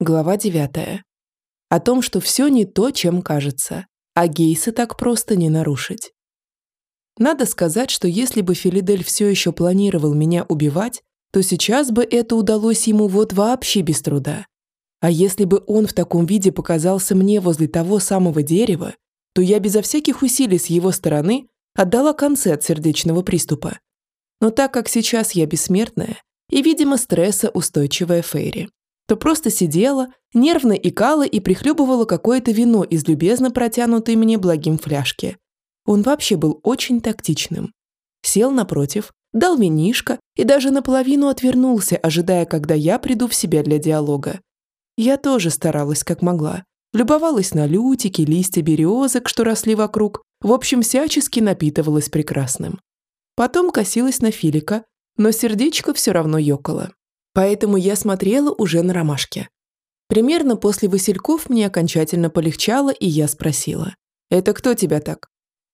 Глава 9. О том, что все не то, чем кажется, а гейсы так просто не нарушить. Надо сказать, что если бы Филидель все еще планировал меня убивать, то сейчас бы это удалось ему вот вообще без труда. А если бы он в таком виде показался мне возле того самого дерева, то я безо всяких усилий с его стороны отдала концы от сердечного приступа. Но так как сейчас я бессмертная и, видимо, стресса устойчивая Фейри, то просто сидела, нервно икала и прихлебывала какое-то вино из любезно протянутой мне благим фляжки. Он вообще был очень тактичным. Сел напротив, дал винишко и даже наполовину отвернулся, ожидая, когда я приду в себя для диалога. Я тоже старалась, как могла. Любовалась на лютики, листья березок, что росли вокруг. В общем, всячески напитывалась прекрасным. Потом косилась на Филика, но сердечко все равно ёкало. Поэтому я смотрела уже на ромашки. Примерно после Васильков мне окончательно полегчало, и я спросила. «Это кто тебя так?»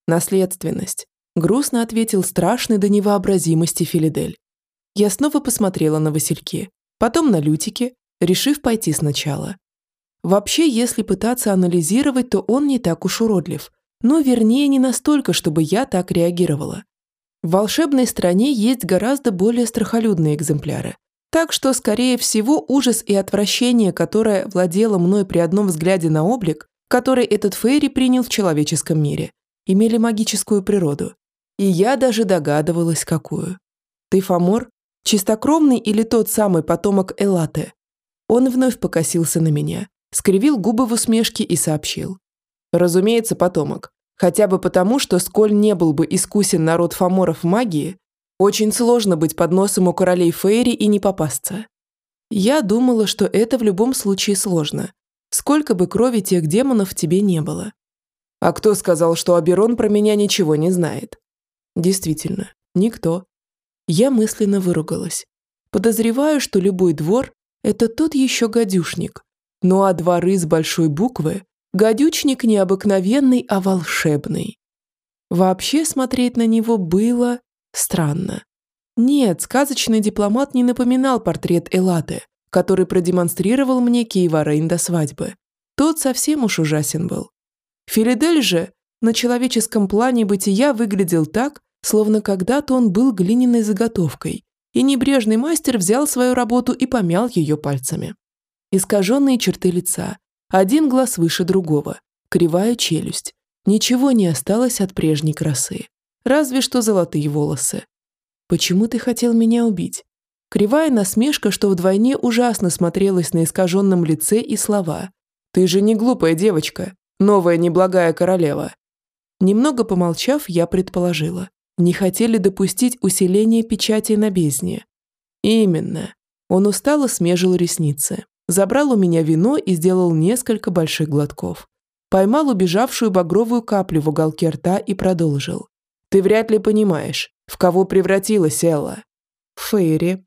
«Наследственность», – грустно ответил страшный до невообразимости Филидель. Я снова посмотрела на Васильки, потом на Лютики, решив пойти сначала. Вообще, если пытаться анализировать, то он не так уж уродлив, но вернее не настолько, чтобы я так реагировала. В волшебной стране есть гораздо более страхолюдные экземпляры, так что, скорее всего, ужас и отвращение, которое владело мной при одном взгляде на облик, который этот Фейри принял в человеческом мире, имели магическую природу. И я даже догадывалась, какую. Ты Фомор? Чистокровный или тот самый потомок Элаты? Он вновь покосился на меня, скривил губы в усмешке и сообщил. Разумеется, потомок. Хотя бы потому, что сколь не был бы искусен народ Фоморов в магии, очень сложно быть под носом у королей Фейри и не попасться. Я думала, что это в любом случае сложно. Сколько бы крови тех демонов тебе не было. А кто сказал, что Аберон про меня ничего не знает? Действительно, никто. Я мысленно выругалась. Подозреваю, что любой двор – это тот еще гадюшник. Ну а дворы с большой буквы – гадючник необыкновенный, а волшебный. Вообще смотреть на него было Странно. Нет, сказочный дипломат не напоминал портрет Элаты, который продемонстрировал мне Кейварейн до свадьбы. Тот совсем уж ужасен был. Филидель же на человеческом плане бытия выглядел так, словно когда-то он был глиняной заготовкой, и небрежный мастер взял свою работу и помял ее пальцами. Искаженные черты лица, один глаз выше другого, кривая челюсть. Ничего не осталось от прежней красы разве что золотые волосы. «Почему ты хотел меня убить?» Кривая насмешка, что вдвойне ужасно смотрелась на искаженном лице и слова. «Ты же не глупая девочка, новая неблагая королева». Немного помолчав, я предположила. Не хотели допустить усиления печати на бездне. Именно. Он устало смежил ресницы, забрал у меня вино и сделал несколько больших глотков. Поймал убежавшую багровую каплю в уголке рта и продолжил. Ты вряд ли понимаешь, в кого превратилась Элла. Фейри.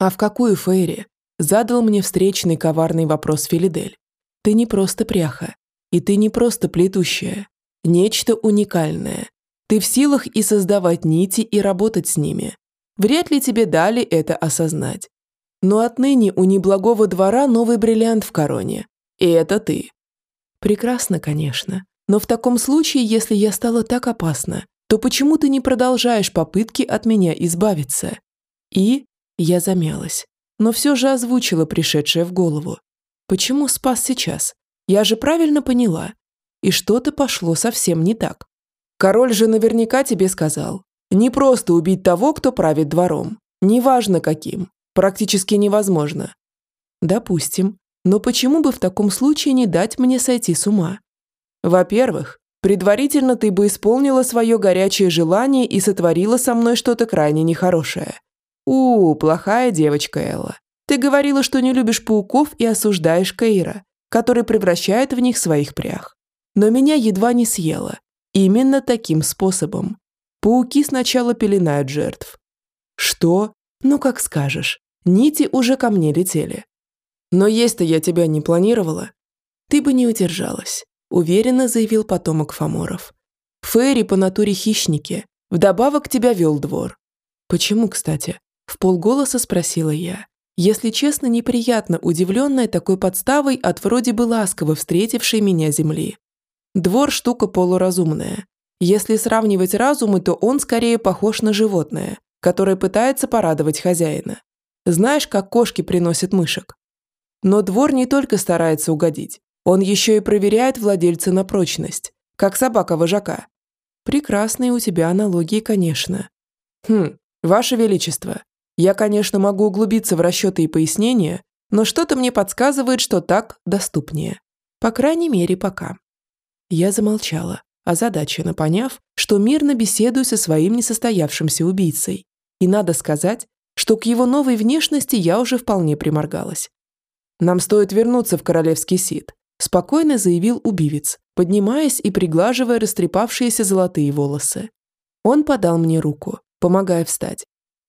А в какую Фейри? Задал мне встречный коварный вопрос Филидель. Ты не просто пряха. И ты не просто плетущая. Нечто уникальное. Ты в силах и создавать нити, и работать с ними. Вряд ли тебе дали это осознать. Но отныне у неблагого двора новый бриллиант в короне. И это ты. Прекрасно, конечно. Но в таком случае, если я стала так опасна, то почему ты не продолжаешь попытки от меня избавиться? И я замялась, но все же озвучила пришедшее в голову. Почему спас сейчас? Я же правильно поняла. И что-то пошло совсем не так. Король же наверняка тебе сказал. Не просто убить того, кто правит двором. Неважно каким. Практически невозможно. Допустим. Но почему бы в таком случае не дать мне сойти с ума? Во-первых, Предварительно ты бы исполнила свое горячее желание и сотворила со мной что-то крайне нехорошее. У, плохая девочка Элла. Ты говорила, что не любишь пауков и осуждаешь Кейра, который превращает в них своих прях. Но меня едва не съела. Именно таким способом. Пауки сначала пеленают жертв. Что? Ну, как скажешь. Нити уже ко мне летели. Но есть-то я тебя не планировала. Ты бы не удержалась уверенно заявил потомок Фоморов. Фейри по натуре хищники. Вдобавок тебя вел двор. Почему, кстати? В полголоса спросила я. Если честно, неприятно удивленная такой подставой от вроде бы ласково встретившей меня земли. Двор – штука полуразумная. Если сравнивать разумы, то он скорее похож на животное, которое пытается порадовать хозяина. Знаешь, как кошки приносят мышек? Но двор не только старается угодить, он еще и проверяет владельца на прочность, как собака-вожака. Прекрасные у тебя аналогии, конечно. Хм, ваше величество, я, конечно, могу углубиться в расчеты и пояснения, но что-то мне подсказывает, что так доступнее. По крайней мере, пока. Я замолчала, озадаченно поняв, что мирно беседую со своим несостоявшимся убийцей. И надо сказать, что к его новой внешности я уже вполне приморгалась. «Нам стоит вернуться в королевский сид», – спокойно заявил убивец, поднимаясь и приглаживая растрепавшиеся золотые волосы. Он подал мне руку, помогая встать,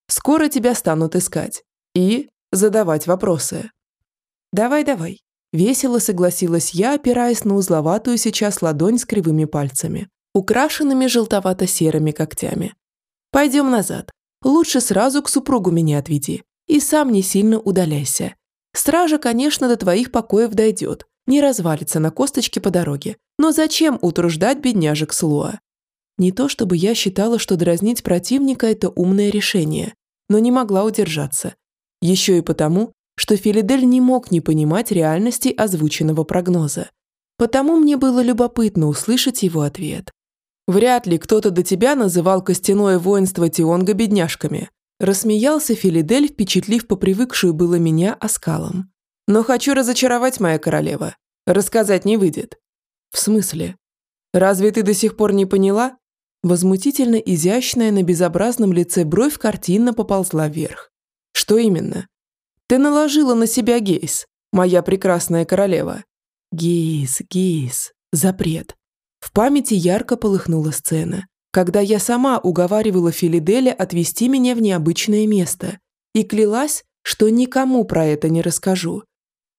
Скоро тебя станут искать. И задавать вопросы. Давай, давай. Весело согласилась я, опираясь на узловатую сейчас ладонь с кривыми пальцами, украшенными желтовато-серыми когтями. Пойдем назад. Лучше сразу к супругу меня отведи. И сам не сильно удаляйся. Стража, конечно, до твоих покоев дойдет, не развалится на косточке по дороге. Но зачем утруждать бедняжек Слуа? Не то чтобы я считала, что дразнить противника – это умное решение, но не могла удержаться. Еще и потому, что Филидель не мог не понимать реальности озвученного прогноза. Потому мне было любопытно услышать его ответ. «Вряд ли кто-то до тебя называл костяное воинство Тионга бедняжками», рассмеялся Филидель, впечатлив попривыкшую было меня оскалом. «Но хочу разочаровать, моя королева. Рассказать не выйдет». «В смысле? Разве ты до сих пор не поняла? Возмутительно изящная на безобразном лице бровь картинно поползла вверх. «Что именно?» «Ты наложила на себя гейс, моя прекрасная королева». «Гейс, гейс, запрет». В памяти ярко полыхнула сцена, когда я сама уговаривала Филиделя отвезти меня в необычное место и клялась, что никому про это не расскажу.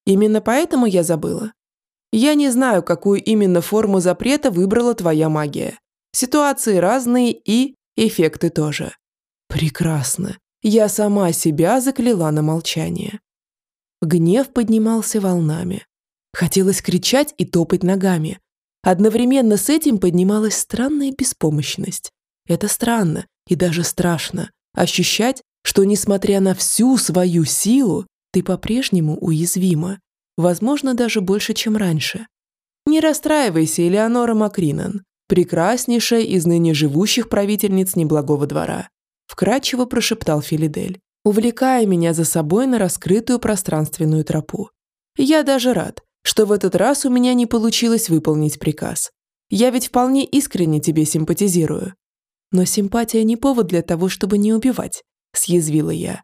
Именно поэтому я забыла. Я не знаю, какую именно форму запрета выбрала твоя магия, Ситуации разные и эффекты тоже. Прекрасно. Я сама себя закляла на молчание. Гнев поднимался волнами. Хотелось кричать и топать ногами. Одновременно с этим поднималась странная беспомощность. Это странно и даже страшно. Ощущать, что, несмотря на всю свою силу, ты по-прежнему уязвима. Возможно, даже больше, чем раньше. Не расстраивайся, Элеонора Макринан прекраснейшая из ныне живущих правительниц неблагого двора», вкрадчиво прошептал Филидель, увлекая меня за собой на раскрытую пространственную тропу. «Я даже рад, что в этот раз у меня не получилось выполнить приказ. Я ведь вполне искренне тебе симпатизирую. Но симпатия не повод для того, чтобы не убивать», съязвила я.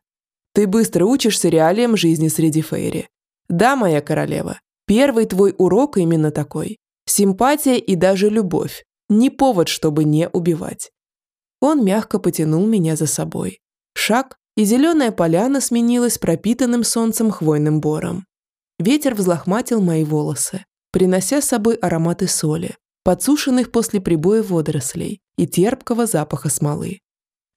«Ты быстро учишься реалиям жизни среди Фейри. Да, моя королева, первый твой урок именно такой. Симпатия и даже любовь не повод, чтобы не убивать. Он мягко потянул меня за собой. Шаг, и зеленая поляна сменилась пропитанным солнцем хвойным бором. Ветер взлохматил мои волосы, принося с собой ароматы соли, подсушенных после прибоя водорослей и терпкого запаха смолы.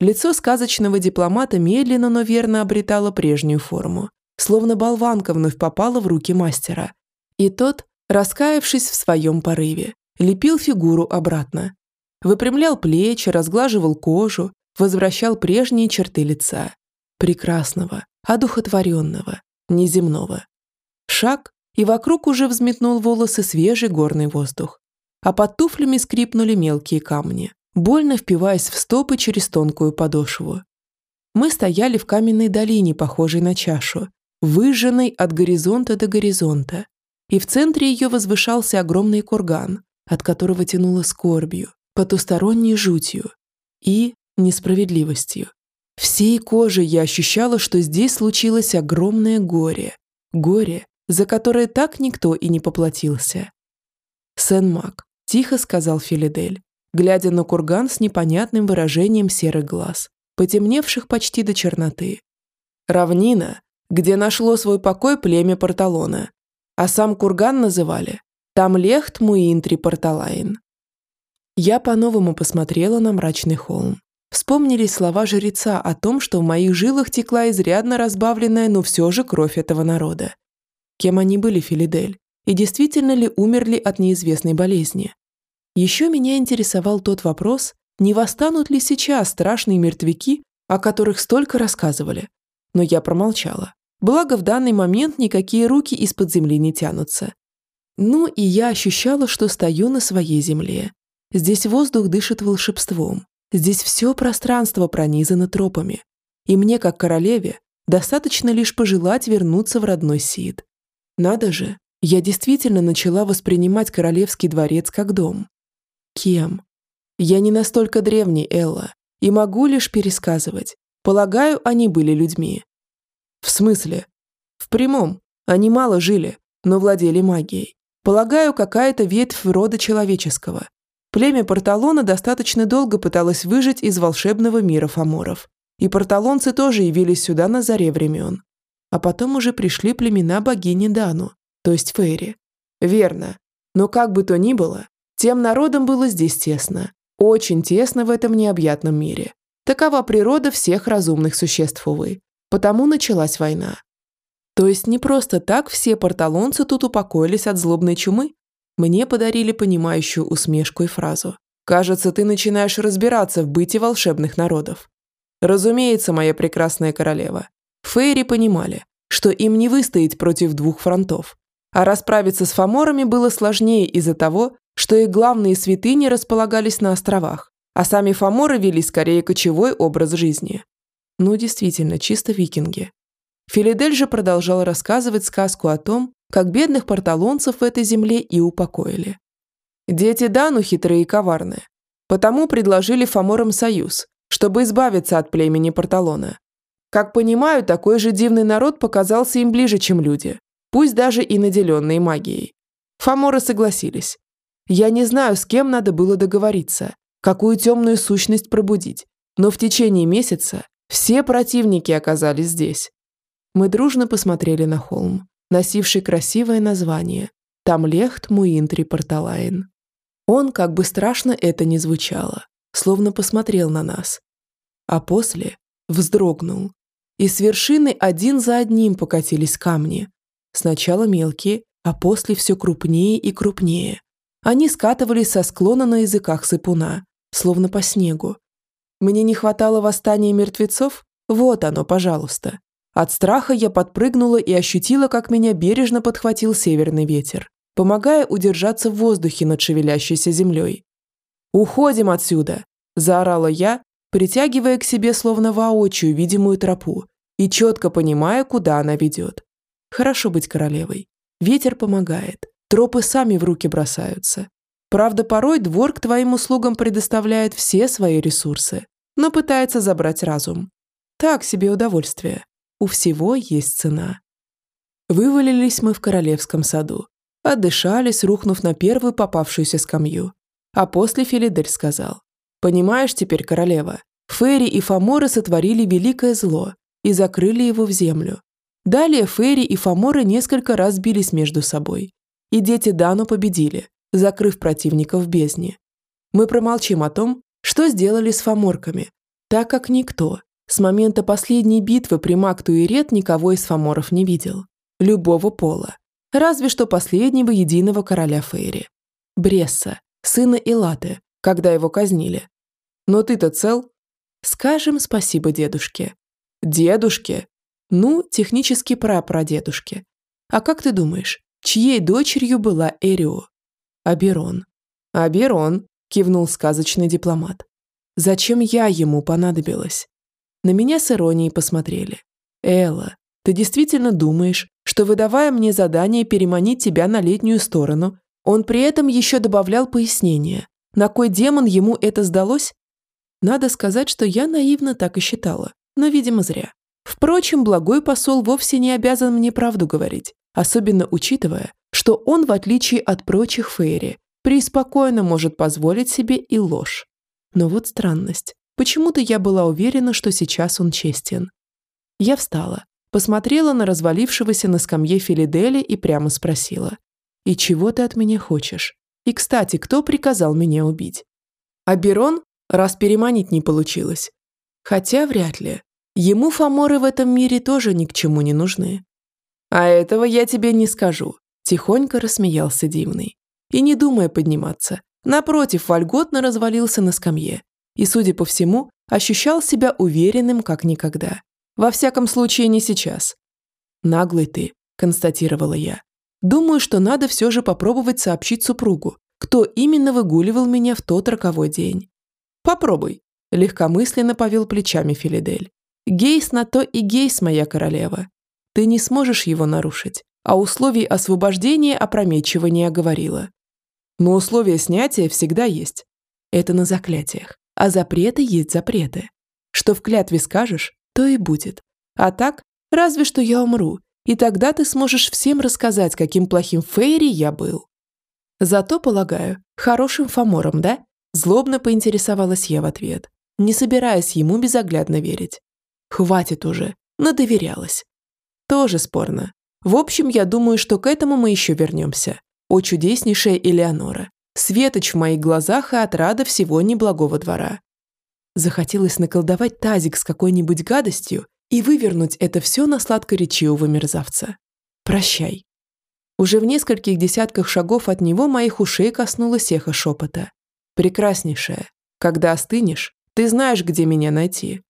Лицо сказочного дипломата медленно, но верно обретало прежнюю форму, словно болванка вновь попала в руки мастера. И тот, раскаявшись в своем порыве, лепил фигуру обратно. Выпрямлял плечи, разглаживал кожу, возвращал прежние черты лица. Прекрасного, одухотворенного, неземного. Шаг, и вокруг уже взметнул волосы свежий горный воздух. А под туфлями скрипнули мелкие камни, больно впиваясь в стопы через тонкую подошву. Мы стояли в каменной долине, похожей на чашу, выжженной от горизонта до горизонта, и в центре ее возвышался огромный курган, от которого тянуло скорбью, потусторонней жутью и несправедливостью. Всей кожей я ощущала, что здесь случилось огромное горе. Горе, за которое так никто и не поплатился. «Сен-Мак», – тихо сказал Филидель, глядя на курган с непонятным выражением серых глаз, потемневших почти до черноты. «Равнина, где нашло свой покой племя Порталона, а сам курган называли там лехт муинтри порталайн. Я по-новому посмотрела на мрачный холм. Вспомнились слова жреца о том, что в моих жилах текла изрядно разбавленная, но все же кровь этого народа. Кем они были, Филидель? И действительно ли умерли от неизвестной болезни? Еще меня интересовал тот вопрос, не восстанут ли сейчас страшные мертвяки, о которых столько рассказывали. Но я промолчала. Благо, в данный момент никакие руки из-под земли не тянутся. Ну и я ощущала, что стою на своей земле. Здесь воздух дышит волшебством. Здесь все пространство пронизано тропами. И мне, как королеве, достаточно лишь пожелать вернуться в родной Сид. Надо же, я действительно начала воспринимать королевский дворец как дом. Кем? Я не настолько древний, Элла, и могу лишь пересказывать. Полагаю, они были людьми. В смысле? В прямом. Они мало жили, но владели магией. Полагаю, какая-то ветвь рода человеческого. Племя Порталона достаточно долго пыталось выжить из волшебного мира фаморов. И порталонцы тоже явились сюда на заре времен. А потом уже пришли племена богини Дану, то есть Фейри. Верно. Но как бы то ни было, тем народам было здесь тесно. Очень тесно в этом необъятном мире. Такова природа всех разумных существ, увы. Потому началась война. То есть не просто так все порталонцы тут упокоились от злобной чумы? Мне подарили понимающую усмешку и фразу. «Кажется, ты начинаешь разбираться в быте волшебных народов». Разумеется, моя прекрасная королева. Фейри понимали, что им не выстоять против двух фронтов. А расправиться с фаморами было сложнее из-за того, что их главные святыни располагались на островах, а сами фаморы вели скорее кочевой образ жизни. Ну, действительно, чисто викинги. Филидель же продолжал рассказывать сказку о том, как бедных порталонцев в этой земле и упокоили. Дети Дану хитрые и коварные, потому предложили Фоморам союз, чтобы избавиться от племени Порталона. Как понимаю, такой же дивный народ показался им ближе, чем люди, пусть даже и наделенные магией. Фоморы согласились. Я не знаю, с кем надо было договориться, какую темную сущность пробудить, но в течение месяца все противники оказались здесь. Мы дружно посмотрели на холм носивший красивое название «Тамлехт Муинтри Порталайн». Он, как бы страшно это ни звучало, словно посмотрел на нас. А после вздрогнул, и с вершины один за одним покатились камни. Сначала мелкие, а после все крупнее и крупнее. Они скатывались со склона на языках сыпуна, словно по снегу. Мне не хватало восстания мертвецов? Вот оно, пожалуйста. От страха я подпрыгнула и ощутила, как меня бережно подхватил северный ветер, помогая удержаться в воздухе над шевелящейся землей. «Уходим отсюда!» – заорала я, притягивая к себе словно воочию видимую тропу и четко понимая, куда она ведет. Хорошо быть королевой. Ветер помогает, тропы сами в руки бросаются. Правда, порой двор к твоим услугам предоставляет все свои ресурсы, но пытается забрать разум. Так себе удовольствие. У всего есть цена. Вывалились мы в королевском саду. Отдышались, рухнув на первую попавшуюся скамью. А после Филидель сказал. «Понимаешь теперь, королева, Ферри и Фоморы сотворили великое зло и закрыли его в землю. Далее Ферри и Фоморы несколько раз бились между собой. И дети Дану победили, закрыв противников в бездне. Мы промолчим о том, что сделали с фоморками, так как никто, с момента последней битвы примак Туирет никого из фаморов не видел. Любого пола. Разве что последнего единого короля Фейри. Бресса, сына Илаты, когда его казнили. Но ты-то цел? Скажем спасибо дедушке. Дедушке? Ну, технически прапрадедушке. А как ты думаешь, чьей дочерью была Эрио? Аберон. Аберон, кивнул сказочный дипломат. Зачем я ему понадобилась? На меня с иронией посмотрели. «Элла, ты действительно думаешь, что, выдавая мне задание переманить тебя на летнюю сторону, он при этом еще добавлял пояснение, на кой демон ему это сдалось? Надо сказать, что я наивно так и считала, но, видимо, зря. Впрочем, благой посол вовсе не обязан мне правду говорить, особенно учитывая, что он, в отличие от прочих фейри, преспокойно может позволить себе и ложь. Но вот странность. Почему-то я была уверена, что сейчас он честен. Я встала, посмотрела на развалившегося на скамье Филидели и прямо спросила. «И чего ты от меня хочешь? И, кстати, кто приказал меня убить?» Аберон, раз переманить не получилось. Хотя вряд ли. Ему фаморы в этом мире тоже ни к чему не нужны. А этого я тебе не скажу, тихонько рассмеялся Дивный. И не думая подниматься, напротив, вольготно развалился на скамье. И, судя по всему, ощущал себя уверенным как никогда. Во всяком случае, не сейчас. «Наглый ты», – констатировала я. «Думаю, что надо все же попробовать сообщить супругу, кто именно выгуливал меня в тот роковой день». «Попробуй», – легкомысленно повел плечами Филидель. «Гейс на то и гейс, моя королева. Ты не сможешь его нарушить, а условий освобождения опрометчиво не оговорила. Но условия снятия всегда есть. Это на заклятиях. А запреты есть запреты. Что в клятве скажешь, то и будет. А так, разве что я умру, и тогда ты сможешь всем рассказать, каким плохим Фейри я был. Зато, полагаю, хорошим фамором, да? Злобно поинтересовалась я в ответ, не собираясь ему безоглядно верить. Хватит уже, надоверялась. Тоже спорно. В общем, я думаю, что к этому мы еще вернемся. О чудеснейшая Элеонора. Светоч в моих глазах и отрада всего неблагого двора. Захотелось наколдовать тазик с какой-нибудь гадостью и вывернуть это все на сладкоречивого мерзавца. Прощай. Уже в нескольких десятках шагов от него моих ушей коснулось эхо шепота. Прекраснейшая. Когда остынешь, ты знаешь, где меня найти.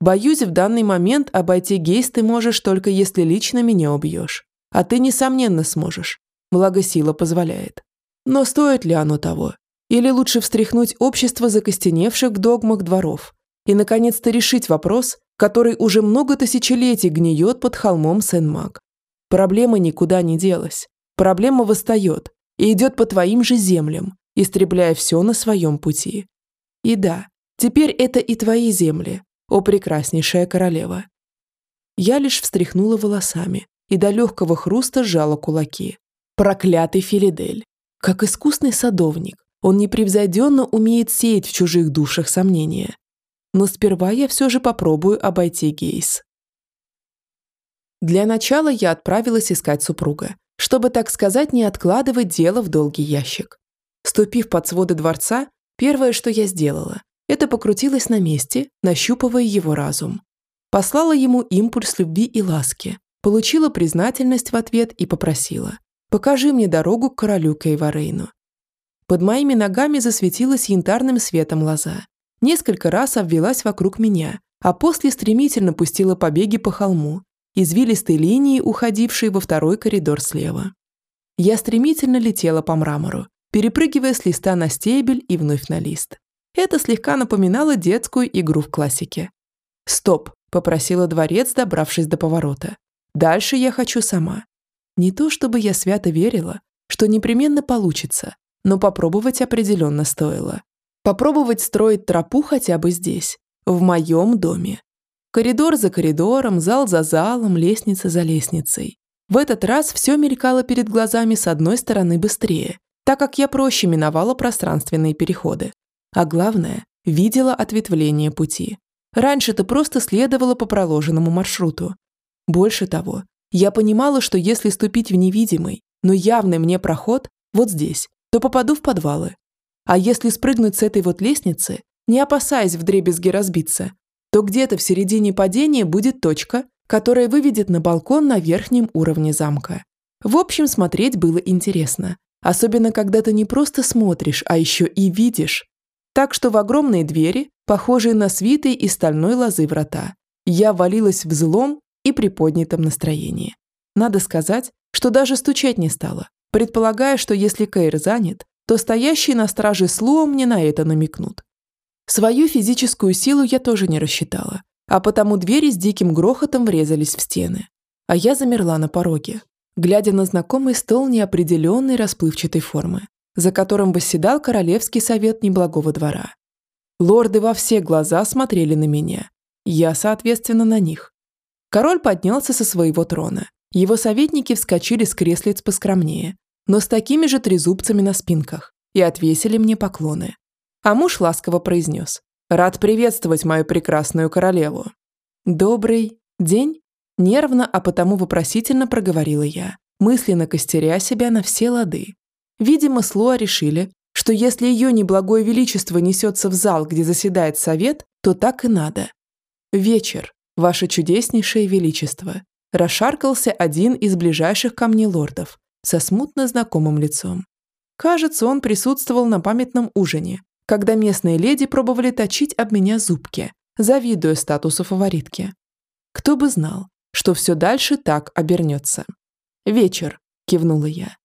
Боюсь, в данный момент обойти гейс ты можешь только если лично меня убьешь. А ты, несомненно, сможешь. Благо сила позволяет. Но стоит ли оно того? Или лучше встряхнуть общество закостеневших в догмах дворов и, наконец-то, решить вопрос, который уже много тысячелетий гниет под холмом Сен-Маг. Проблема никуда не делась. Проблема восстает и идет по твоим же землям, истребляя все на своем пути. И да, теперь это и твои земли, о прекраснейшая королева. Я лишь встряхнула волосами и до легкого хруста сжала кулаки. Проклятый Филидель. Как искусный садовник, он непревзойденно умеет сеять в чужих душах сомнения. Но сперва я все же попробую обойти Гейс. Для начала я отправилась искать супруга, чтобы, так сказать, не откладывать дело в долгий ящик. Ступив под своды дворца, первое, что я сделала, это покрутилась на месте, нащупывая его разум. Послала ему импульс любви и ласки, получила признательность в ответ и попросила «Покажи мне дорогу к королю Кейварейну». Под моими ногами засветилась янтарным светом лоза. Несколько раз обвелась вокруг меня, а после стремительно пустила побеги по холму, извилистой линии, уходившей во второй коридор слева. Я стремительно летела по мрамору, перепрыгивая с листа на стебель и вновь на лист. Это слегка напоминало детскую игру в классике. «Стоп», – попросила дворец, добравшись до поворота. «Дальше я хочу сама». Не то чтобы я свято верила, что непременно получится, но попробовать определенно стоило. Попробовать строить тропу хотя бы здесь, в моем доме. Коридор за коридором, зал за залом, лестница за лестницей. В этот раз все мелькало перед глазами с одной стороны быстрее, так как я проще миновала пространственные переходы. А главное, видела ответвление пути. Раньше ты просто следовала по проложенному маршруту. Больше того, я понимала, что если ступить в невидимый, но явный мне проход вот здесь, то попаду в подвалы. А если спрыгнуть с этой вот лестницы, не опасаясь вдребезги разбиться, то где-то в середине падения будет точка, которая выведет на балкон на верхнем уровне замка. В общем, смотреть было интересно. Особенно, когда ты не просто смотришь, а еще и видишь. Так что в огромные двери, похожие на свитые из стальной лозы врата, я валилась в злом и приподнятом настроении. Надо сказать, что даже стучать не стала, предполагая, что если Кейр занят, то стоящие на страже Слуа мне на это намекнут. Свою физическую силу я тоже не рассчитала, а потому двери с диким грохотом врезались в стены. А я замерла на пороге, глядя на знакомый стол неопределенной расплывчатой формы, за которым восседал Королевский совет неблагого двора. Лорды во все глаза смотрели на меня, я, соответственно, на них. Король поднялся со своего трона, его советники вскочили с креслиц поскромнее, но с такими же трезубцами на спинках, и отвесили мне поклоны. А муж ласково произнес «Рад приветствовать мою прекрасную королеву». «Добрый день?» Нервно, а потому вопросительно проговорила я, мысленно костеря себя на все лады. Видимо, Слуа решили, что если ее неблагое величество несется в зал, где заседает совет, то так и надо. Вечер, ваше чудеснейшее величество, расшаркался один из ближайших ко мне лордов со смутно знакомым лицом. Кажется, он присутствовал на памятном ужине, когда местные леди пробовали точить об меня зубки, завидуя статусу фаворитки. Кто бы знал, что все дальше так обернется. «Вечер», – кивнула я.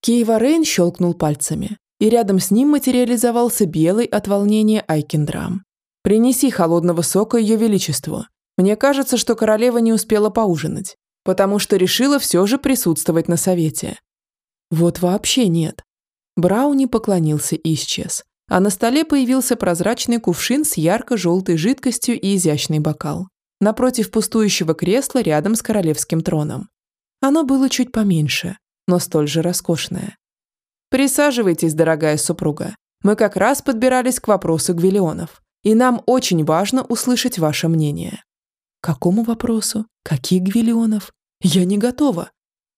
Кейва Рейн щелкнул пальцами, и рядом с ним материализовался белый от волнения Айкендрам. «Принеси холодного сока Ее Величеству. Мне кажется, что королева не успела поужинать, потому что решила все же присутствовать на совете». «Вот вообще нет». Брауни поклонился и исчез, а на столе появился прозрачный кувшин с ярко-желтой жидкостью и изящный бокал. Напротив пустующего кресла рядом с королевским троном. Оно было чуть поменьше, но столь же роскошное. Присаживайтесь, дорогая супруга. Мы как раз подбирались к вопросу Гвиллионов, и нам очень важно услышать ваше мнение. Какому вопросу? Каких Гвиллионов? Я не готова.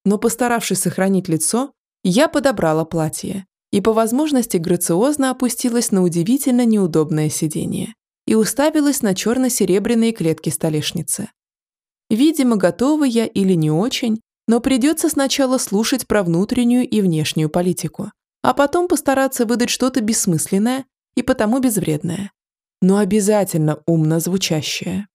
Но постаравшись сохранить лицо, я подобрала платье и по возможности грациозно опустилась на удивительно неудобное сиденье и уставилась на черно-серебряные клетки столешницы. Видимо, готова я или не очень, но придется сначала слушать про внутреннюю и внешнюю политику, а потом постараться выдать что-то бессмысленное и потому безвредное, но обязательно умно звучащее.